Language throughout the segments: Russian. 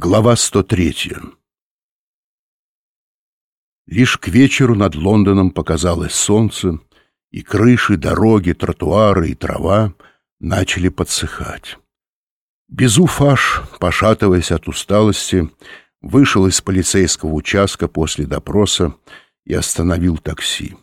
Глава 103 Лишь к вечеру над Лондоном показалось солнце, и крыши, дороги, тротуары и трава начали подсыхать. Безуфаш, пошатываясь от усталости, вышел из полицейского участка после допроса и остановил такси.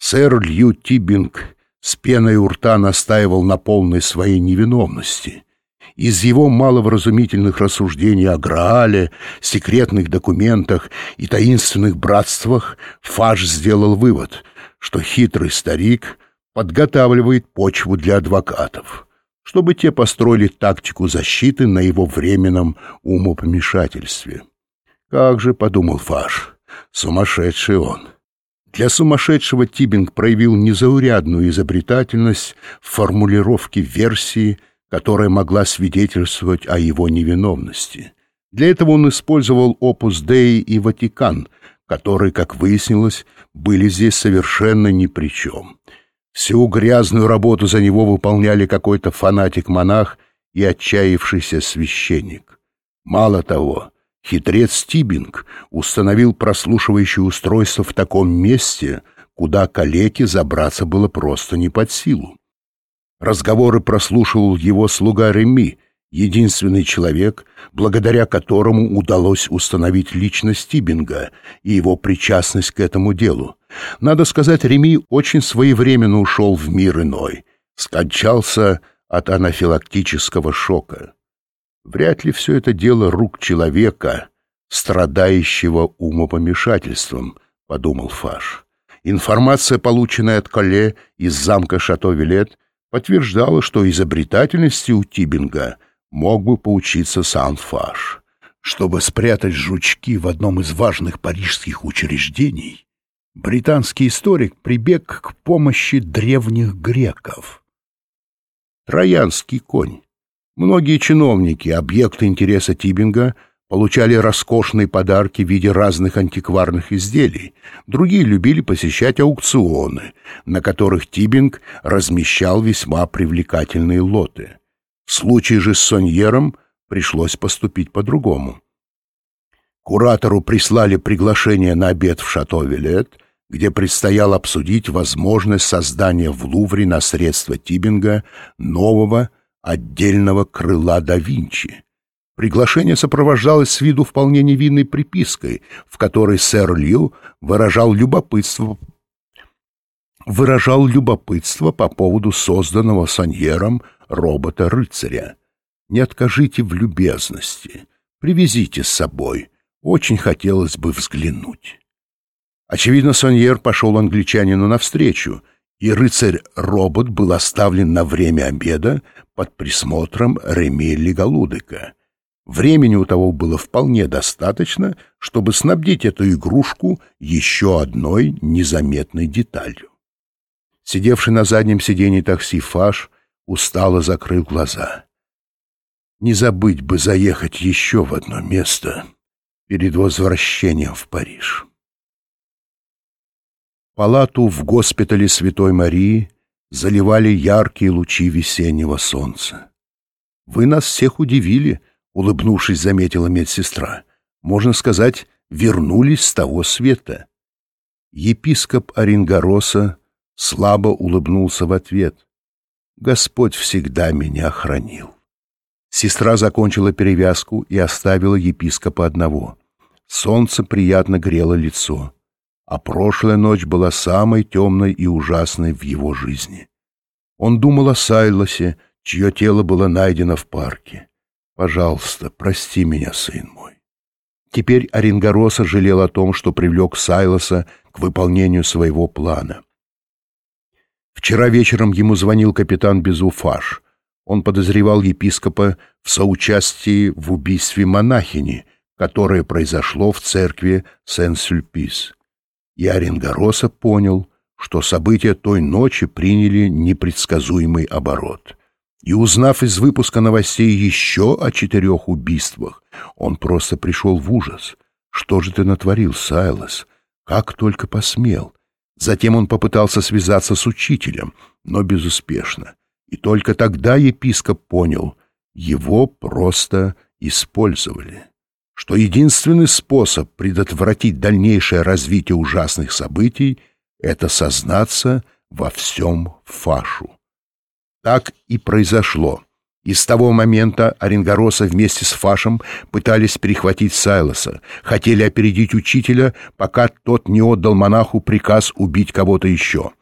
Сэр Лью Тибинг с пеной у рта настаивал на полной своей невиновности — из его маловразумительных рассуждений о Граале, секретных документах и таинственных братствах Фаш сделал вывод, что хитрый старик подготавливает почву для адвокатов, чтобы те построили тактику защиты на его временном умопомешательстве. «Как же», — подумал Фаш, — «сумасшедший он». Для сумасшедшего Тибинг проявил незаурядную изобретательность в формулировке версии — которая могла свидетельствовать о его невиновности. Для этого он использовал опус Деи и Ватикан, которые, как выяснилось, были здесь совершенно ни при чем. Всю грязную работу за него выполняли какой-то фанатик-монах и отчаявшийся священник. Мало того, хитрец Тибинг установил прослушивающее устройство в таком месте, куда калеке забраться было просто не под силу. Разговоры прослушивал его слуга Реми, единственный человек, благодаря которому удалось установить личность Тибинга и его причастность к этому делу. Надо сказать, Реми очень своевременно ушел в мир иной, скончался от анафилактического шока. Вряд ли все это дело рук человека, страдающего умопомешательством, — подумал Фаш. Информация, полученная от Коле из замка Шато-Вилет, подтверждала, что изобретательности у Тибинга мог бы поучиться сам Фаш. Чтобы спрятать жучки в одном из важных парижских учреждений, британский историк прибег к помощи древних греков. Троянский конь. Многие чиновники, объекты интереса Тибинга — получали роскошные подарки в виде разных антикварных изделий. Другие любили посещать аукционы, на которых Тибинг размещал весьма привлекательные лоты. В случае же с Соньером пришлось поступить по-другому. Куратору прислали приглашение на обед в Шато-Вилет, где предстояло обсудить возможность создания в Лувре на средства Тибинга нового отдельного крыла да Винчи. Приглашение сопровождалось с виду вполне невинной припиской, в которой сэр Лью выражал любопытство выражал любопытство по поводу созданного Саньером робота-рыцаря. Не откажите в любезности, привезите с собой, очень хотелось бы взглянуть. Очевидно, Саньер пошел англичанину навстречу, и рыцарь-робот был оставлен на время обеда под присмотром Реми Леголудыка — Времени у того было вполне достаточно, чтобы снабдить эту игрушку еще одной незаметной деталью. Сидевший на заднем сиденье такси Фаш устало закрыл глаза. Не забыть бы заехать еще в одно место перед возвращением в Париж. Палату в госпитале Святой Марии заливали яркие лучи весеннего солнца. «Вы нас всех удивили», — улыбнувшись, заметила медсестра. «Можно сказать, вернулись с того света». Епископ Оренгороса слабо улыбнулся в ответ. «Господь всегда меня хранил». Сестра закончила перевязку и оставила епископа одного. Солнце приятно грело лицо, а прошлая ночь была самой темной и ужасной в его жизни. Он думал о Сайлосе, чье тело было найдено в парке. Пожалуйста, прости меня, сын мой. Теперь Оренгороса жалел о том, что привлек Сайлоса к выполнению своего плана. Вчера вечером ему звонил капитан Безуфаш. Он подозревал епископа в соучастии в убийстве монахини, которое произошло в церкви Сен-Сюльпис. И Оренгороса понял, что события той ночи приняли непредсказуемый оборот — и узнав из выпуска новостей еще о четырех убийствах, он просто пришел в ужас. «Что же ты натворил, Сайлос? Как только посмел!» Затем он попытался связаться с учителем, но безуспешно. И только тогда епископ понял, его просто использовали, что единственный способ предотвратить дальнейшее развитие ужасных событий — это сознаться во всем фашу. Так и произошло. И с того момента Оренгороса вместе с Фашем пытались перехватить Сайлоса, хотели опередить учителя, пока тот не отдал монаху приказ убить кого-то еще.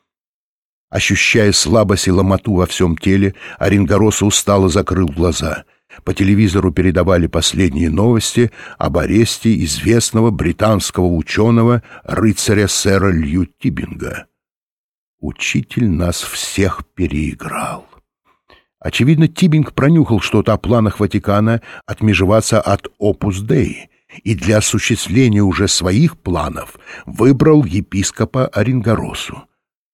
Ощущая слабость и ломоту во всем теле, Оренгороса устало закрыл глаза. По телевизору передавали последние новости об аресте известного британского ученого рыцаря сэра Лью Тибинга. Учитель нас всех переиграл. Очевидно, Тибинг пронюхал что-то о планах Ватикана отмежеваться от Опус Деи и для осуществления уже своих планов выбрал епископа Оренгоросу.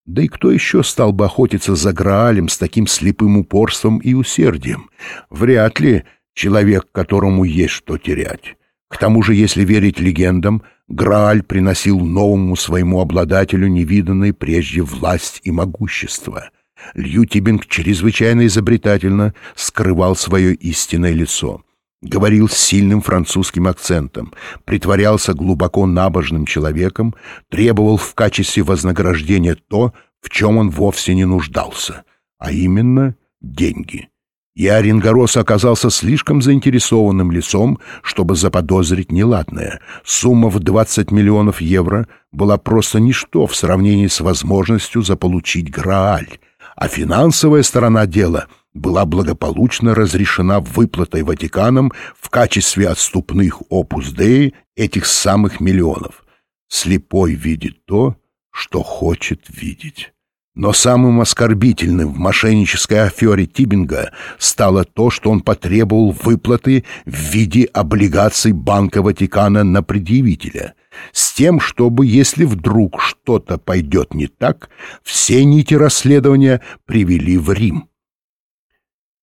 Да и кто еще стал бы охотиться за Граалем с таким слепым упорством и усердием? Вряд ли человек, которому есть что терять. К тому же, если верить легендам, Грааль приносил новому своему обладателю невиданной прежде власть и могущество — Льютибинг чрезвычайно изобретательно скрывал свое истинное лицо. Говорил с сильным французским акцентом, притворялся глубоко набожным человеком, требовал в качестве вознаграждения то, в чем он вовсе не нуждался, а именно деньги. И Оренгорос оказался слишком заинтересованным лицом, чтобы заподозрить неладное. Сумма в 20 миллионов евро была просто ничто в сравнении с возможностью заполучить Грааль, а финансовая сторона дела была благополучно разрешена выплатой Ватиканом в качестве отступных опус Деи этих самых миллионов. Слепой видит то, что хочет видеть. Но самым оскорбительным в мошеннической афере Тибинга стало то, что он потребовал выплаты в виде облигаций Банка Ватикана на предъявителя — с тем, чтобы, если вдруг что-то пойдет не так, все нити расследования привели в Рим.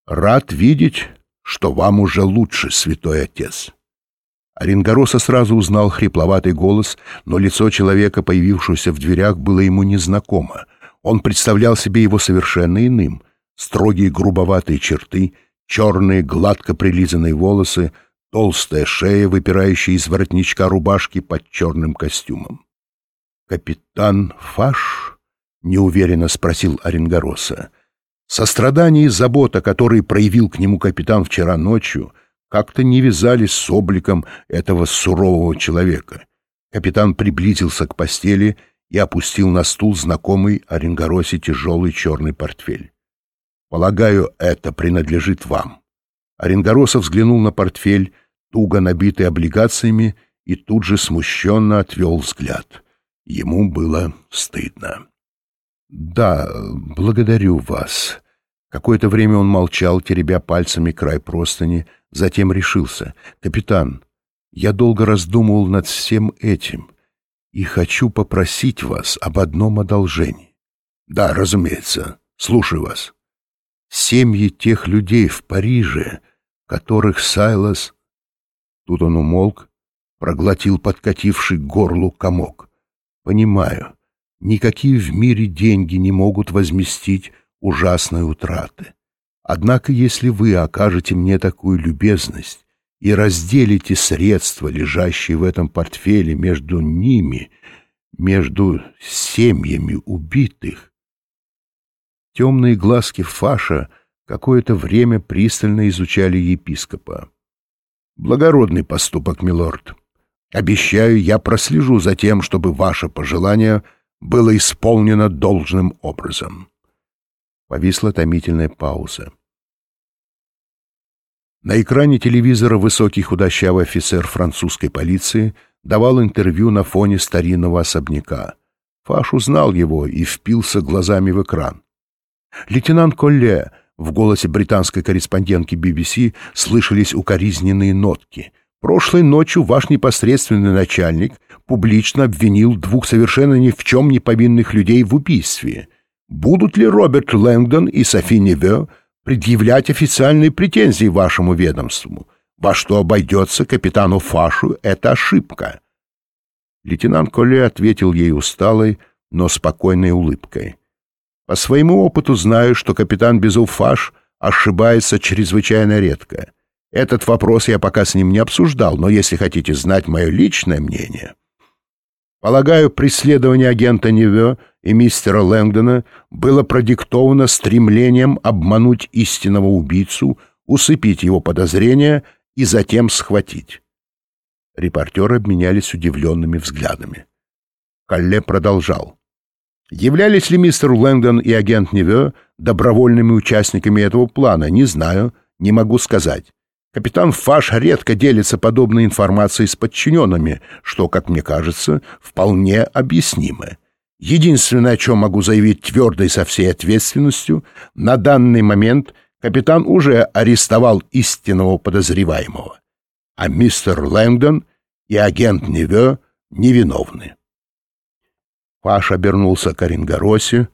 «Рад видеть, что вам уже лучше, святой отец». Оренгороса сразу узнал хрипловатый голос, но лицо человека, появившегося в дверях, было ему незнакомо. Он представлял себе его совершенно иным. Строгие грубоватые черты, черные гладко прилизанные волосы, толстая шея, выпирающая из воротничка рубашки под черным костюмом. «Капитан Фаш?» — неуверенно спросил Оренгороса. Сострадание и забота, которые проявил к нему капитан вчера ночью, как-то не вязались с обликом этого сурового человека. Капитан приблизился к постели и опустил на стул знакомый Оренгоросе тяжелый черный портфель. «Полагаю, это принадлежит вам». Оренгоросов взглянул на портфель, туго набитый облигациями, и тут же смущенно отвел взгляд. Ему было стыдно. «Да, благодарю вас». Какое-то время он молчал, теребя пальцами край простыни, затем решился. «Капитан, я долго раздумывал над всем этим и хочу попросить вас об одном одолжении». «Да, разумеется. Слушаю вас». «Семьи тех людей в Париже, которых Сайлас Тут он умолк, проглотил подкативший горлу комок. «Понимаю, никакие в мире деньги не могут возместить ужасной утраты. Однако, если вы окажете мне такую любезность и разделите средства, лежащие в этом портфеле между ними, между семьями убитых...» Темные глазки Фаша какое-то время пристально изучали епископа. Благородный поступок, милорд. Обещаю, я прослежу за тем, чтобы ваше пожелание было исполнено должным образом. Повисла томительная пауза. На экране телевизора высокий худощавый офицер французской полиции давал интервью на фоне старинного особняка. Фаш узнал его и впился глазами в экран. Лейтенант Колле в голосе британской корреспондентки BBC слышались укоризненные нотки. «Прошлой ночью ваш непосредственный начальник публично обвинил двух совершенно ни в чем не повинных людей в убийстве. Будут ли Роберт Лэнгдон и Софи Неве предъявлять официальные претензии вашему ведомству? Во что обойдется капитану Фашу эта ошибка?» Лейтенант Колле ответил ей усталой, но спокойной улыбкой. По своему опыту знаю, что капитан Безуфаш ошибается чрезвычайно редко. Этот вопрос я пока с ним не обсуждал, но если хотите знать мое личное мнение... Полагаю, преследование агента Неве и мистера Лэнгдона было продиктовано стремлением обмануть истинного убийцу, усыпить его подозрения и затем схватить. Репортеры обменялись удивленными взглядами. Калле продолжал. Являлись ли мистер Лэнгдон и агент Неве добровольными участниками этого плана, не знаю, не могу сказать. Капитан Фаш редко делится подобной информацией с подчиненными, что, как мне кажется, вполне объяснимо. Единственное, о чем могу заявить твердо и со всей ответственностью, на данный момент капитан уже арестовал истинного подозреваемого, а мистер Лэнгдон и агент Неве невиновны. Фаш обернулся к Оренгоросе,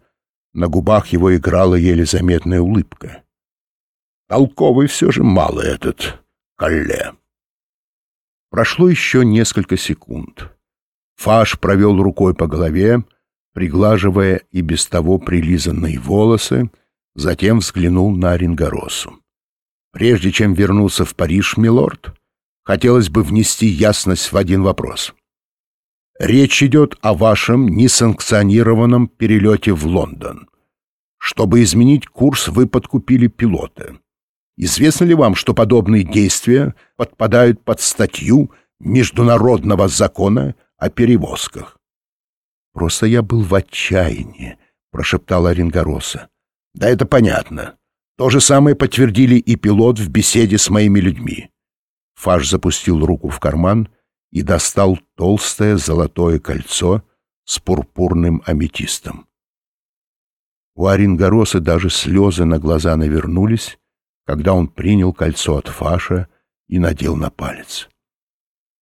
на губах его играла еле заметная улыбка. Толковый все же мало этот Калле. Прошло еще несколько секунд. Фаш провел рукой по голове, приглаживая и без того прилизанные волосы, затем взглянул на Оренгоросу. «Прежде чем вернуться в Париж, милорд, хотелось бы внести ясность в один вопрос. Речь идет о вашем несанкционированном перелете в Лондон. Чтобы изменить курс, вы подкупили пилота. Известно ли вам, что подобные действия подпадают под статью Международного закона о перевозках? «Просто я был в отчаянии», — прошептал Оренгороса. «Да это понятно. То же самое подтвердили и пилот в беседе с моими людьми». Фаш запустил руку в карман — и достал толстое золотое кольцо с пурпурным аметистом. У Оренгороса даже слезы на глаза навернулись, когда он принял кольцо от Фаша и надел на палец.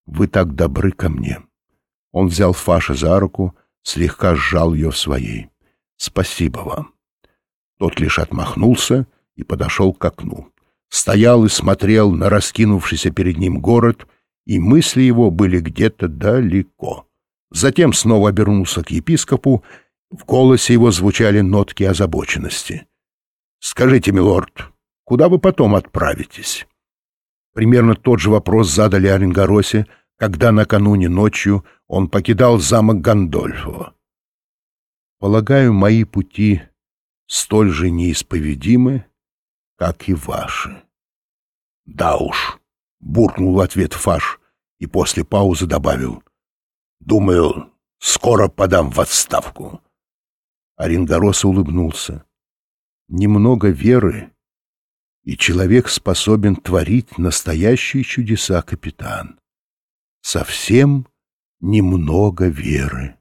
«Вы так добры ко мне!» Он взял Фаша за руку, слегка сжал ее в своей. «Спасибо вам!» Тот лишь отмахнулся и подошел к окну. Стоял и смотрел на раскинувшийся перед ним город — и мысли его были где-то далеко. Затем снова обернулся к епископу, в голосе его звучали нотки озабоченности. «Скажите, милорд, куда вы потом отправитесь?» Примерно тот же вопрос задали Оренгоросе, когда накануне ночью он покидал замок Гандольфова. «Полагаю, мои пути столь же неисповедимы, как и ваши». «Да уж», — буркнул в ответ Фаш и после паузы добавил. «Думаю, скоро подам в отставку». Оренгорос улыбнулся. «Немного веры, и человек способен творить настоящие чудеса, капитан. Совсем немного веры».